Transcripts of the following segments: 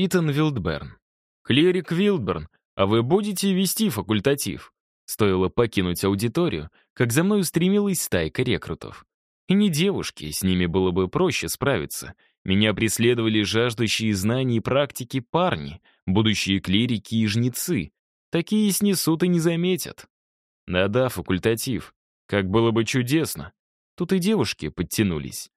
Итан Вилдберн. «Клерик Вилдберн, а вы будете вести факультатив?» Стоило покинуть аудиторию, как за мной устремилась стайка рекрутов. И не девушки, с ними было бы проще справиться. Меня преследовали жаждущие знаний и практики парни, будущие клирики и жнецы. Такие снесут и не заметят. Да-да, факультатив. Как было бы чудесно. Тут и девушки подтянулись.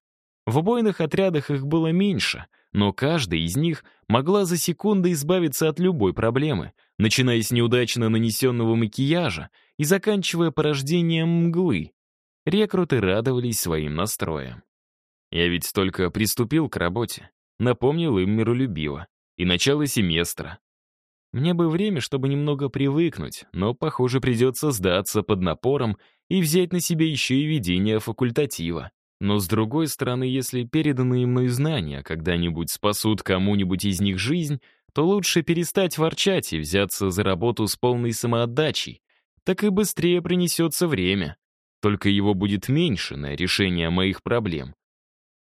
В убойных отрядах их было меньше, но каждая из них могла за секунды избавиться от любой проблемы, начиная с неудачно нанесенного макияжа и заканчивая порождением мглы. Рекруты радовались своим настроем. Я ведь только приступил к работе, напомнил им миролюбиво. И начало семестра. Мне бы время, чтобы немного привыкнуть, но, похоже, придется сдаться под напором и взять на себя еще и ведение факультатива. Но, с другой стороны, если переданные мной знания когда-нибудь спасут кому-нибудь из них жизнь, то лучше перестать ворчать и взяться за работу с полной самоотдачей. Так и быстрее принесется время. Только его будет меньше на решение моих проблем.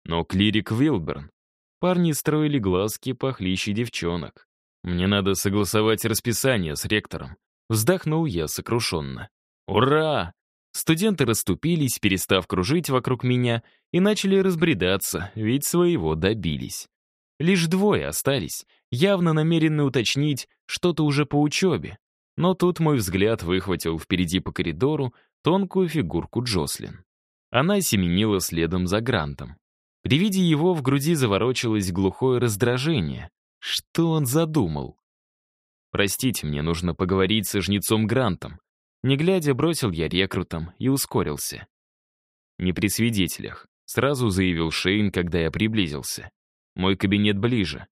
Но клирик Вилберн. Парни строили глазки похлеще девчонок. Мне надо согласовать расписание с ректором. Вздохнул я сокрушенно. Ура! Студенты расступились, перестав кружить вокруг меня, и начали разбредаться, ведь своего добились. Лишь двое остались, явно намерены уточнить что-то уже по учебе. Но тут мой взгляд выхватил впереди по коридору тонкую фигурку Джослин. Она семенила следом за Грантом. При виде его в груди заворочилось глухое раздражение. Что он задумал? «Простите, мне нужно поговорить со жнецом Грантом». Не глядя, бросил я рекрутом и ускорился. «Не при свидетелях», — сразу заявил Шейн, когда я приблизился. «Мой кабинет ближе».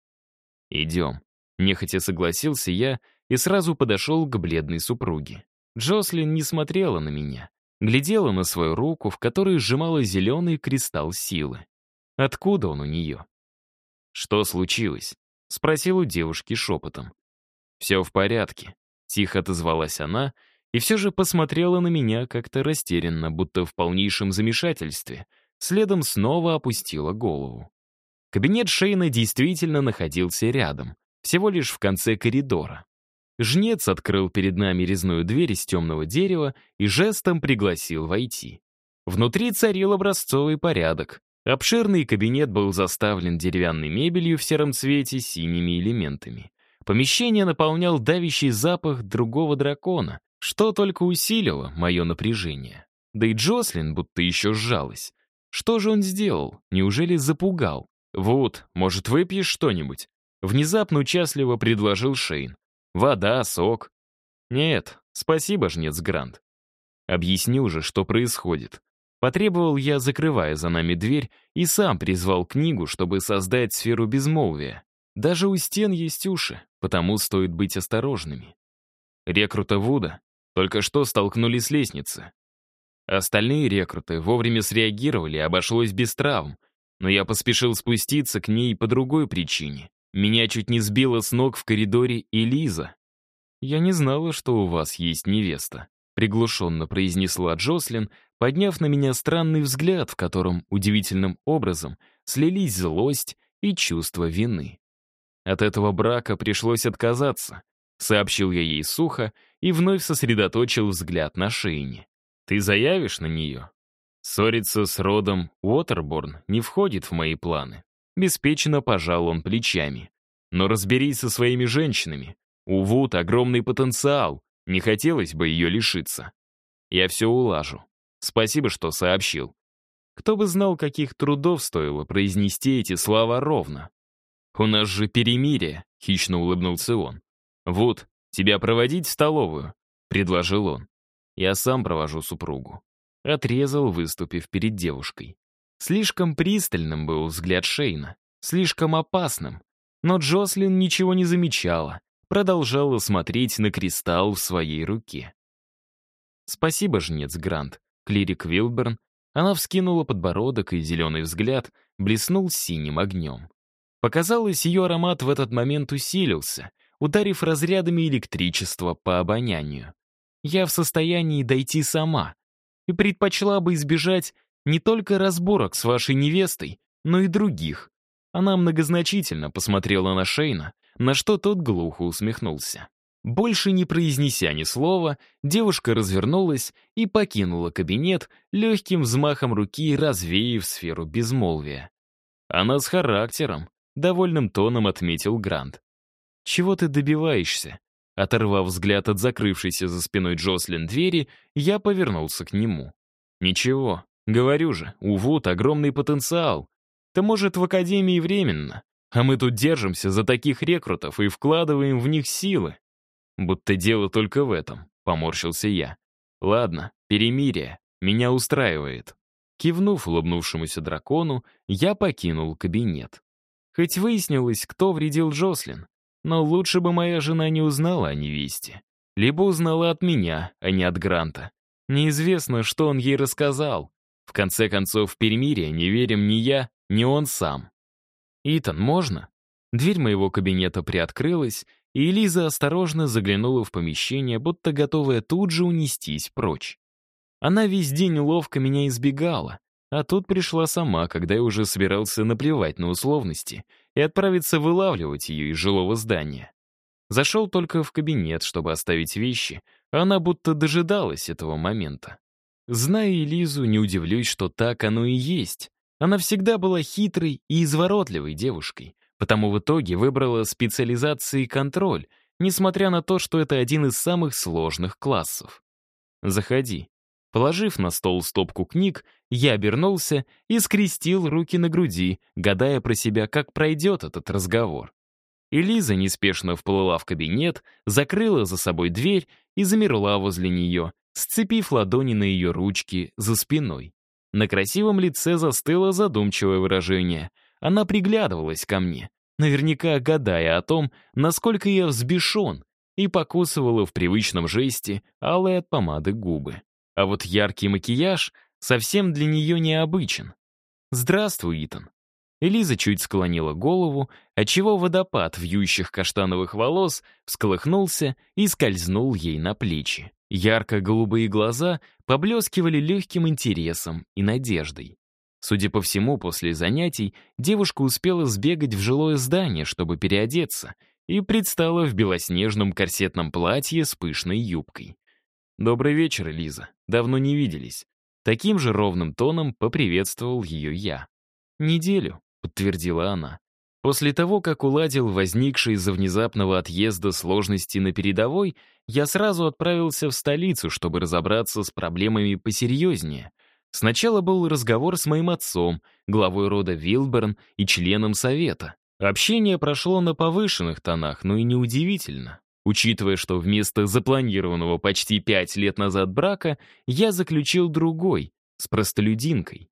«Идем». Нехотя согласился я и сразу подошел к бледной супруге. Джослин не смотрела на меня, глядела на свою руку, в которой сжимала зеленый кристалл силы. Откуда он у нее? «Что случилось?» — спросил у девушки шепотом. «Все в порядке», — тихо отозвалась она, и все же посмотрела на меня как-то растерянно, будто в полнейшем замешательстве, следом снова опустила голову. Кабинет Шейна действительно находился рядом, всего лишь в конце коридора. Жнец открыл перед нами резную дверь из темного дерева и жестом пригласил войти. Внутри царил образцовый порядок. Обширный кабинет был заставлен деревянной мебелью в сером цвете с синими элементами. Помещение наполнял давящий запах другого дракона, что только усилило мое напряжение. Да и Джослин будто еще сжалась. Что же он сделал? Неужели запугал? «Вот, может, выпьешь что-нибудь?» Внезапно участливо предложил Шейн. «Вода, сок». «Нет, спасибо, жнец Грант». Объясни уже, что происходит. Потребовал я, закрывая за нами дверь, и сам призвал книгу, чтобы создать сферу безмолвия. Даже у стен есть уши, потому стоит быть осторожными. Рекрута Вуда только что столкнулись с лестницы. Остальные рекруты вовремя среагировали, обошлось без травм, но я поспешил спуститься к ней по другой причине. Меня чуть не сбила с ног в коридоре Элиза. «Я не знала, что у вас есть невеста», — приглушенно произнесла Джослин, подняв на меня странный взгляд, в котором удивительным образом слились злость и чувство вины. От этого брака пришлось отказаться, сообщил я ей сухо и вновь сосредоточил взгляд на Шейне. Ты заявишь на нее? Ссориться с родом Уотерборн не входит в мои планы. Беспечно пожал он плечами. Но разберись со своими женщинами. У Вуд огромный потенциал, не хотелось бы ее лишиться. Я все улажу. Спасибо, что сообщил. Кто бы знал, каких трудов стоило произнести эти слова ровно. «У нас же перемирие», — хищно улыбнулся он. «Вот, тебя проводить в столовую», — предложил он. «Я сам провожу супругу». Отрезал, выступив перед девушкой. Слишком пристальным был взгляд Шейна, слишком опасным. Но Джослин ничего не замечала, продолжала смотреть на кристалл в своей руке. «Спасибо, жнец Грант», Клирик Вилберн, она вскинула подбородок, и зеленый взгляд блеснул синим огнем. Показалось, ее аромат в этот момент усилился, ударив разрядами электричества по обонянию. Я в состоянии дойти сама и предпочла бы избежать не только разборок с вашей невестой, но и других. Она многозначительно посмотрела на Шейна, на что тот глухо усмехнулся. Больше не произнеся ни слова, девушка развернулась и покинула кабинет, легким взмахом руки развеяв сферу безмолвия. «Она с характером», — довольным тоном отметил Грант. «Чего ты добиваешься?» Оторвав взгляд от закрывшейся за спиной Джослин двери, я повернулся к нему. «Ничего, говорю же, у Вуд огромный потенциал. Ты, может, в Академии временно, а мы тут держимся за таких рекрутов и вкладываем в них силы. Будто дело только в этом, поморщился я. Ладно, перемирие, меня устраивает. Кивнув улыбнувшемуся дракону, я покинул кабинет. Хоть выяснилось, кто вредил Джослин, но лучше бы моя жена не узнала о невесте. Либо узнала от меня, а не от Гранта. Неизвестно, что он ей рассказал. В конце концов, в перемирие не верим ни я, ни он сам. «Итан, можно?» Дверь моего кабинета приоткрылась, и Элиза осторожно заглянула в помещение, будто готовая тут же унестись прочь. Она весь день ловко меня избегала, а тут пришла сама, когда я уже собирался наплевать на условности и отправиться вылавливать ее из жилого здания. Зашел только в кабинет, чтобы оставить вещи, а она будто дожидалась этого момента. Зная Элизу, не удивлюсь, что так оно и есть. Она всегда была хитрой и изворотливой девушкой, Потому в итоге выбрала специализации контроль, несмотря на то, что это один из самых сложных классов. «Заходи». Положив на стол стопку книг, я обернулся и скрестил руки на груди, гадая про себя, как пройдет этот разговор. Элиза неспешно вплыла в кабинет, закрыла за собой дверь и замерла возле нее, сцепив ладони на ее ручки за спиной. На красивом лице застыло задумчивое выражение, она приглядывалась ко мне, наверняка гадая о том, насколько я взбешен, и покусывала в привычном жесте алые от помады губы. А вот яркий макияж совсем для нее необычен. «Здравствуй, Итан». Элиза чуть склонила голову, отчего водопад вьющих каштановых волос всколыхнулся и скользнул ей на плечи. Ярко-голубые глаза поблескивали легким интересом и надеждой. Судя по всему, после занятий девушка успела сбегать в жилое здание, чтобы переодеться, и предстала в белоснежном корсетном платье с пышной юбкой. «Добрый вечер, Лиза. Давно не виделись». Таким же ровным тоном поприветствовал ее я. «Неделю», — подтвердила она. После того, как уладил возникшие из-за внезапного отъезда сложности на передовой, я сразу отправился в столицу, чтобы разобраться с проблемами посерьезнее — Сначала был разговор с моим отцом, главой рода Вилберн и членом совета. Общение прошло на повышенных тонах, но и неудивительно. Учитывая, что вместо запланированного почти пять лет назад брака я заключил другой, с простолюдинкой.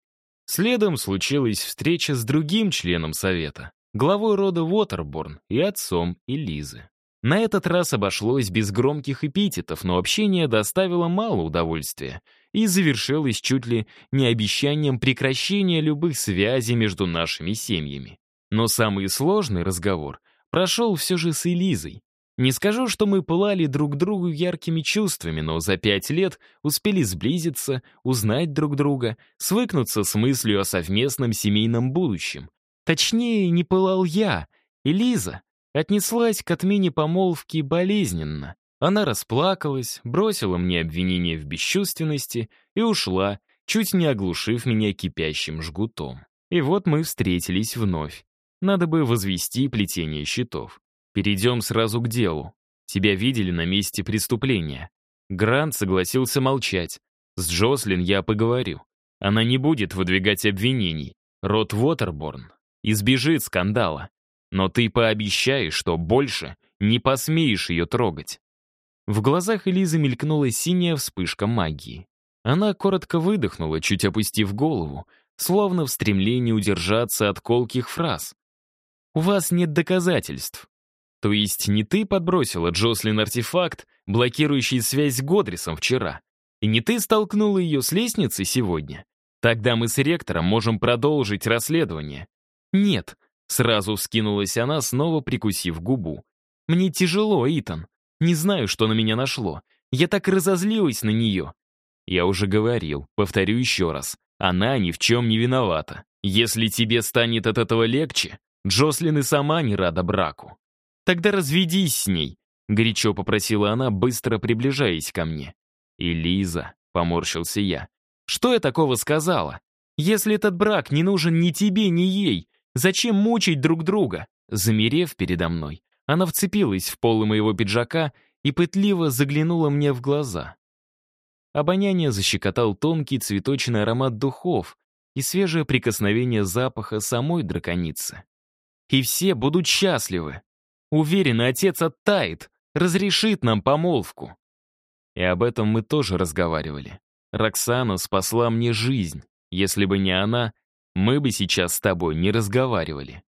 Следом случилась встреча с другим членом совета, главой рода Уотерборн и отцом Элизы. На этот раз обошлось без громких эпитетов, но общение доставило мало удовольствия — и завершилось чуть ли не обещанием прекращения любых связей между нашими семьями. Но самый сложный разговор прошел все же с Элизой. Не скажу, что мы пылали друг другу яркими чувствами, но за пять лет успели сблизиться, узнать друг друга, свыкнуться с мыслью о совместном семейном будущем. Точнее, не пылал я. Элиза отнеслась к отмене помолвки болезненно. Она расплакалась, бросила мне обвинение в бесчувственности и ушла, чуть не оглушив меня кипящим жгутом. И вот мы встретились вновь. Надо бы возвести плетение щитов. Перейдем сразу к делу. Тебя видели на месте преступления. Грант согласился молчать. С Джослин я поговорю. Она не будет выдвигать обвинений. Рот Уотерборн избежит скандала. Но ты пообещаешь, что больше не посмеешь ее трогать. В глазах Элизы мелькнула синяя вспышка магии. Она коротко выдохнула, чуть опустив голову, словно в стремлении удержаться от колких фраз. «У вас нет доказательств. То есть не ты подбросила Джослин артефакт, блокирующий связь с Годрисом вчера, и не ты столкнула ее с лестницы сегодня? Тогда мы с ректором можем продолжить расследование». «Нет», — сразу вскинулась она, снова прикусив губу. «Мне тяжело, Итан. Не знаю, что на меня нашло. Я так разозлилась на нее. Я уже говорил, повторю еще раз. Она ни в чем не виновата. Если тебе станет от этого легче, Джослин и сама не рада браку. Тогда разведись с ней», — горячо попросила она, быстро приближаясь ко мне. «И Лиза», — поморщился я, — «что я такого сказала? Если этот брак не нужен ни тебе, ни ей, зачем мучить друг друга?» Замерев передо мной, она вцепилась в полы моего пиджака и пытливо заглянула мне в глаза. Обоняние защекотал тонкий цветочный аромат духов и свежее прикосновение запаха самой драконицы. И все будут счастливы. Уверен, отец оттает, разрешит нам помолвку. И об этом мы тоже разговаривали. Роксана спасла мне жизнь. Если бы не она, мы бы сейчас с тобой не разговаривали.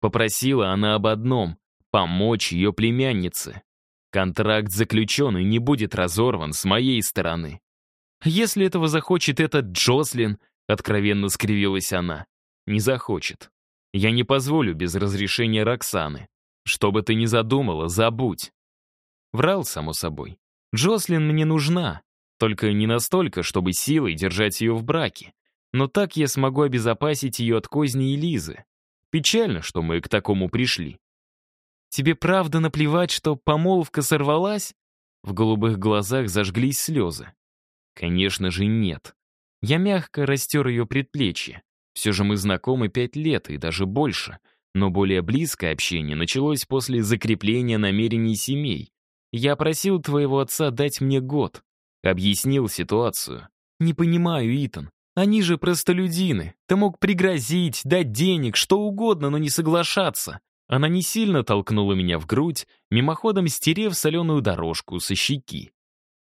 Попросила она об одном — помочь ее племяннице. Контракт заключен и не будет разорван с моей стороны. Если этого захочет этот Джослин, откровенно скривилась она, не захочет. Я не позволю без разрешения Роксаны. Что бы ты ни задумала, забудь. Врал, само собой. Джослин мне нужна, только не настолько, чтобы силой держать ее в браке. Но так я смогу обезопасить ее от козни Элизы. Печально, что мы к такому пришли. Тебе правда наплевать, что помолвка сорвалась? В голубых глазах зажглись слезы. Конечно же, нет. Я мягко растер ее предплечье. Все же мы знакомы пять лет и даже больше, но более близкое общение началось после закрепления намерений семей. Я просил твоего отца дать мне год. Объяснил ситуацию. Не понимаю, Итан. Они же простолюдины. Ты мог пригрозить, дать денег, что угодно, но не соглашаться. Она не сильно толкнула меня в грудь, мимоходом стерев соленую дорожку со щеки.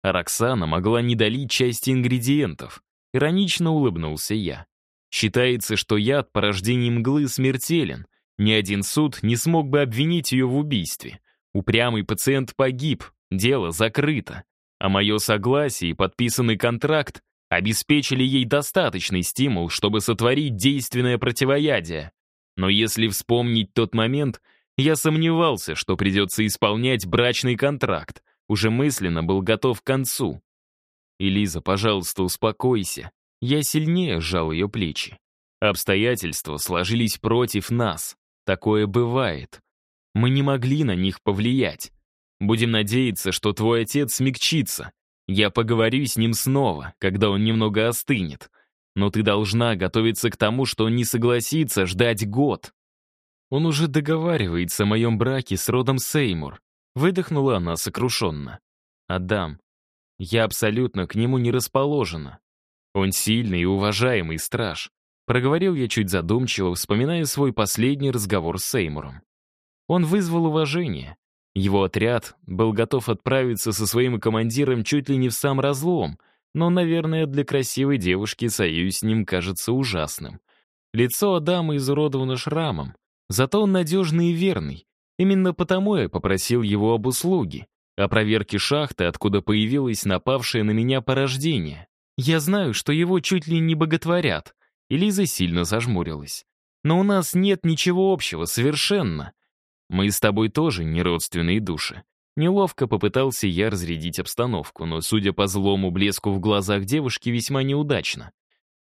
А Роксана могла не долить части ингредиентов. Иронично улыбнулся я. Считается, что яд по рождении мглы смертелен. Ни один суд не смог бы обвинить ее в убийстве. Упрямый пациент погиб, дело закрыто. А мое согласие и подписанный контракт обеспечили ей достаточный стимул, чтобы сотворить действенное противоядие. Но если вспомнить тот момент, я сомневался, что придется исполнять брачный контракт, уже мысленно был готов к концу. «Элиза, пожалуйста, успокойся». Я сильнее сжал ее плечи. Обстоятельства сложились против нас. Такое бывает. Мы не могли на них повлиять. Будем надеяться, что твой отец смягчится. Я поговорю с ним снова, когда он немного остынет. Но ты должна готовиться к тому, что он не согласится ждать год. Он уже договаривается о моем браке с родом Сеймур. Выдохнула она сокрушенно. «Адам, я абсолютно к нему не расположена. Он сильный и уважаемый страж», проговорил я чуть задумчиво, вспоминая свой последний разговор с Сеймуром. Он вызвал уважение. Его отряд был готов отправиться со своим командиром чуть ли не в сам разлом, но, наверное, для красивой девушки союз с ним кажется ужасным. Лицо Адама изуродовано шрамом, зато он надежный и верный, Именно потому я попросил его об услуге, о проверке шахты, откуда появилось напавшее на меня порождение. Я знаю, что его чуть ли не боготворят. И Лиза сильно зажмурилась. Но у нас нет ничего общего, совершенно. Мы с тобой тоже не родственные души. Неловко попытался я разрядить обстановку, но, судя по злому блеску в глазах девушки, весьма неудачно.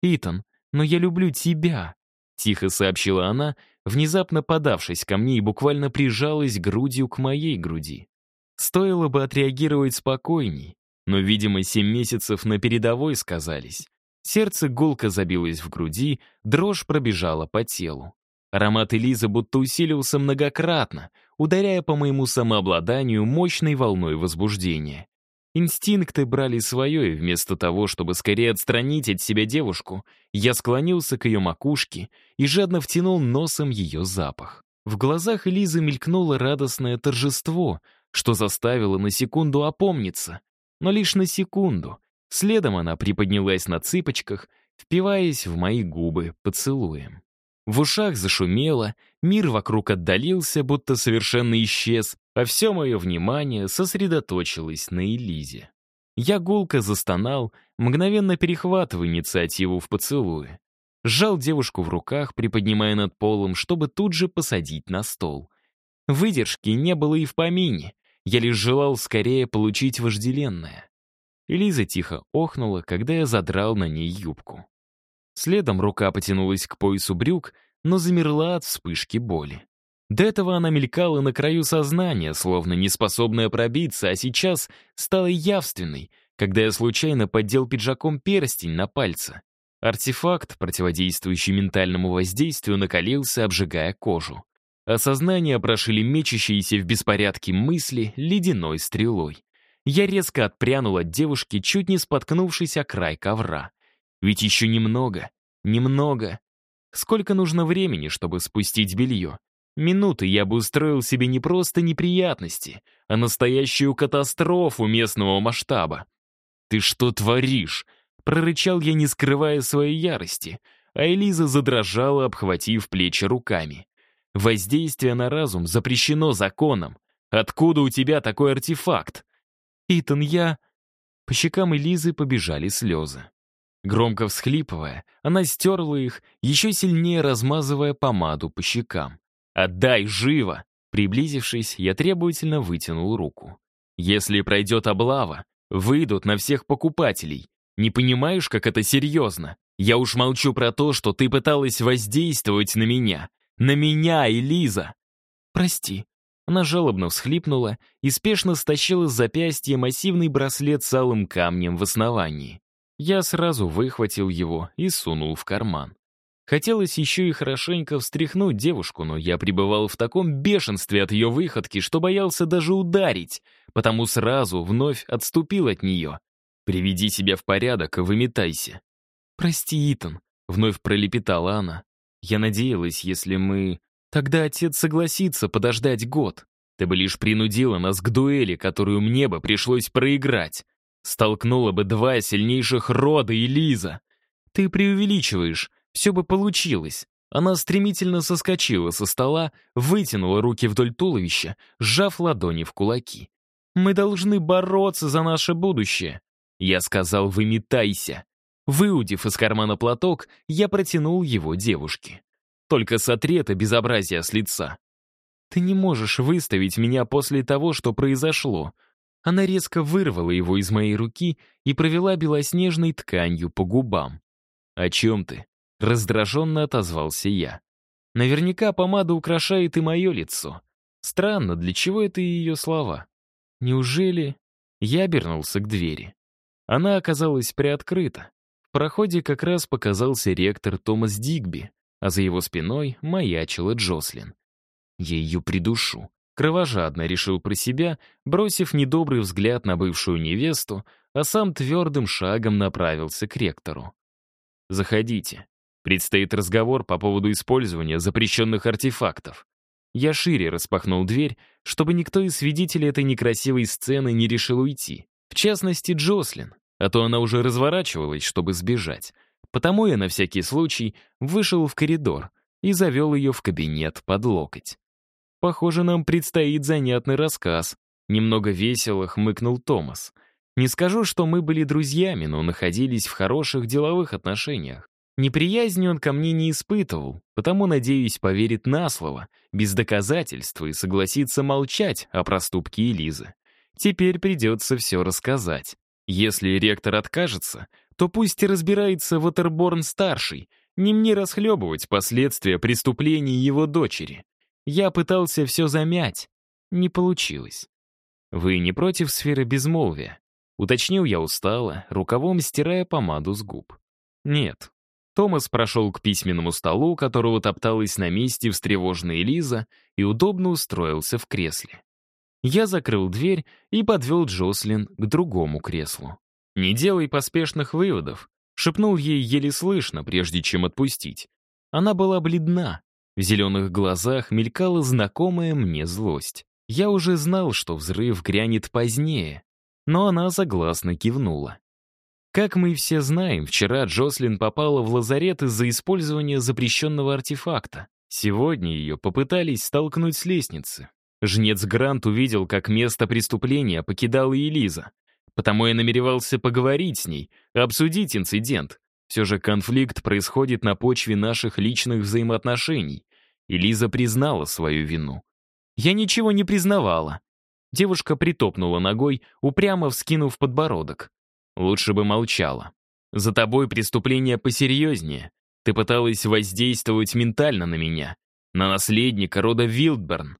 «Итан, но я люблю тебя», — тихо сообщила она, внезапно подавшись ко мне и буквально прижалась грудью к моей груди. Стоило бы отреагировать спокойней, но, видимо, семь месяцев на передовой сказались. Сердце гулко забилось в груди, дрожь пробежала по телу. Аромат Элизы будто усилился многократно, ударяя по моему самообладанию мощной волной возбуждения. Инстинкты брали свое, и вместо того, чтобы скорее отстранить от себя девушку, я склонился к ее макушке и жадно втянул носом ее запах. В глазах Элизы мелькнуло радостное торжество, что заставило на секунду опомниться. Но лишь на секунду. Следом она приподнялась на цыпочках, впиваясь в мои губы поцелуем. В ушах зашумело, мир вокруг отдалился, будто совершенно исчез, а все мое внимание сосредоточилось на Элизе. Я гулко застонал, мгновенно перехватывая инициативу в поцелуе. Сжал девушку в руках, приподнимая над полом, чтобы тут же посадить на стол. Выдержки не было и в помине. Я лишь желал скорее получить вожделенное. Элиза тихо охнула, когда я задрал на ней юбку. Следом рука потянулась к поясу брюк, но замерла от вспышки боли. До этого она мелькала на краю сознания, словно неспособная пробиться, а сейчас стала явственной, когда я случайно поддел пиджаком перстень на пальце. Артефакт, противодействующий ментальному воздействию, накалился, обжигая кожу. Осознание прошили мечущиеся в беспорядке мысли ледяной стрелой. Я резко отпрянул от девушки, чуть не споткнувшись о край ковра. Ведь еще немного, немного. Сколько нужно времени, чтобы спустить белье? Минуты я бы устроил себе не просто неприятности, а настоящую катастрофу местного масштаба. «Ты что творишь?» — прорычал я, не скрывая своей ярости, а Элиза задрожала, обхватив плечи руками. «Воздействие на разум запрещено законом. Откуда у тебя такой артефакт?» «Итан, я...» По щекам Элизы побежали слезы. Громко всхлипывая, она стерла их, еще сильнее размазывая помаду по щекам. «Отдай, живо!» Приблизившись, я требовательно вытянул руку. «Если пройдет облава, выйдут на всех покупателей. Не понимаешь, как это серьезно? Я уж молчу про то, что ты пыталась воздействовать на меня. На меня, Элиза!» «Прости». Она жалобно всхлипнула и спешно стащила с запястья массивный браслет с алым камнем в основании. Я сразу выхватил его и сунул в карман. Хотелось еще и хорошенько встряхнуть девушку, но я пребывал в таком бешенстве от ее выходки, что боялся даже ударить, потому сразу вновь отступил от нее. «Приведи себя в порядок и выметайся». «Прости, Итан», — вновь пролепетала она. «Я надеялась, если мы...» «Тогда отец согласится подождать год. Ты бы лишь принудила нас к дуэли, которую мне бы пришлось проиграть. Столкнула бы два сильнейших рода и Лиза. Ты преувеличиваешь, все бы получилось. Она стремительно соскочила со стола, вытянула руки вдоль туловища, сжав ладони в кулаки. «Мы должны бороться за наше будущее!» Я сказал «выметайся!» Выудив из кармана платок, я протянул его девушке. «Только сотри это безобразие с лица!» «Ты не можешь выставить меня после того, что произошло!» Она резко вырвала его из моей руки и провела белоснежной тканью по губам. «О чем ты?» Раздраженно отозвался я. Наверняка помада украшает и мое лицо. Странно, для чего это ее слова? Неужели... Я обернулся к двери. Она оказалась приоткрыта. В проходе как раз показался ректор Томас Дигби, а за его спиной маячила Джослин. Я ее придушу. Кровожадно решил про себя, бросив недобрый взгляд на бывшую невесту, а сам твердым шагом направился к ректору. «Заходите», Предстоит разговор по поводу использования запрещенных артефактов. Я шире распахнул дверь, чтобы никто из свидетелей этой некрасивой сцены не решил уйти. В частности, Джослин, а то она уже разворачивалась, чтобы сбежать. Потому я на всякий случай вышел в коридор и завел ее в кабинет под локоть. Похоже, нам предстоит занятный рассказ. Немного весело хмыкнул Томас. Не скажу, что мы были друзьями, но находились в хороших деловых отношениях. Неприязни он ко мне не испытывал, потому, надеюсь, поверит на слово, без доказательства и согласится молчать о проступке Элизы. Теперь придется все рассказать. Если ректор откажется, то пусть и разбирается Ватерборн-старший, не мне расхлебывать последствия преступлений его дочери. Я пытался все замять. Не получилось. «Вы не против сферы безмолвия?» Уточнил я устало, рукавом стирая помаду с губ. «Нет, Томас прошел к письменному столу, которого топталась на месте встревоженная Лиза, и удобно устроился в кресле. Я закрыл дверь и подвел Джослин к другому креслу. «Не делай поспешных выводов», — шепнул ей еле слышно, прежде чем отпустить. Она была бледна. В зеленых глазах мелькала знакомая мне злость. Я уже знал, что взрыв грянет позднее, но она согласно кивнула. Как мы все знаем, вчера Джослин попала в лазарет из-за использования запрещенного артефакта. Сегодня ее попытались столкнуть с лестницы. Жнец Грант увидел, как место преступления покидала Элиза. Потому я намеревался поговорить с ней, обсудить инцидент. Все же конфликт происходит на почве наших личных взаимоотношений. Элиза признала свою вину. Я ничего не признавала. Девушка притопнула ногой, упрямо вскинув подбородок. Лучше бы молчала. За тобой преступление посерьезнее. Ты пыталась воздействовать ментально на меня. на наследника рода Вилдберн.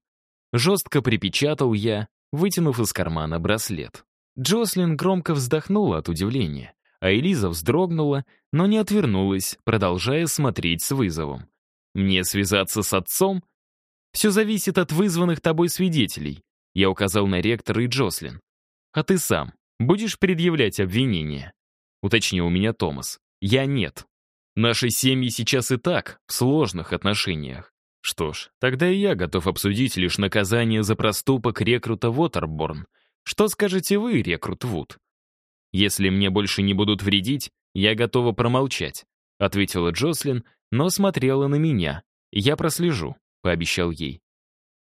Жестко припечатал я, вытянув из кармана браслет. Джослин громко вздохнула от удивления, а Элиза вздрогнула, но не отвернулась, продолжая смотреть с вызовом. «Мне связаться с отцом?» «Все зависит от вызванных тобой свидетелей», я указал на ректора и Джослин. «А ты сам будешь предъявлять обвинения?» Уточнил у меня Томас. «Я нет. Наши семьи сейчас и так в сложных отношениях. Что ж, тогда и я готов обсудить лишь наказание за проступок рекрута Вотерборн. Что скажете вы, рекрут Вуд? Если мне больше не будут вредить, я готова промолчать, ответила Джослин, но смотрела на меня. Я прослежу, пообещал ей.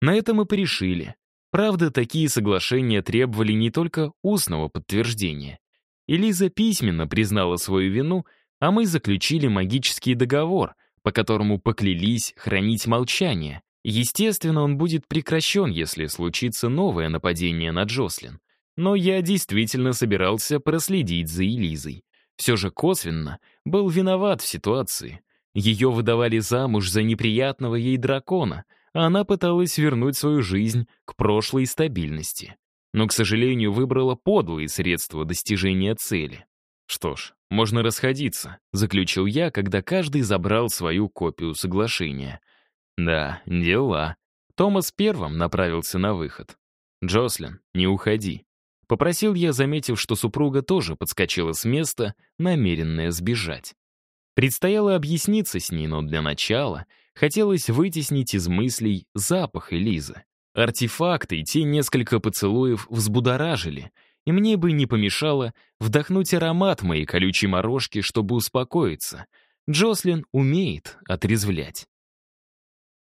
На это мы порешили. Правда, такие соглашения требовали не только устного подтверждения. Элиза письменно признала свою вину, а мы заключили магический договор — по которому поклялись хранить молчание. Естественно, он будет прекращен, если случится новое нападение на Джослин. Но я действительно собирался проследить за Элизой. Все же косвенно был виноват в ситуации. Ее выдавали замуж за неприятного ей дракона, а она пыталась вернуть свою жизнь к прошлой стабильности. Но, к сожалению, выбрала подлые средства достижения цели. «Что ж, можно расходиться», — заключил я, когда каждый забрал свою копию соглашения. «Да, дела». Томас первым направился на выход. «Джослин, не уходи». Попросил я, заметив, что супруга тоже подскочила с места, намеренная сбежать. Предстояло объясниться с ней, но для начала хотелось вытеснить из мыслей запах Элизы. Артефакты и те несколько поцелуев взбудоражили — и мне бы не помешало вдохнуть аромат моей колючей морожки, чтобы успокоиться. Джослин умеет отрезвлять.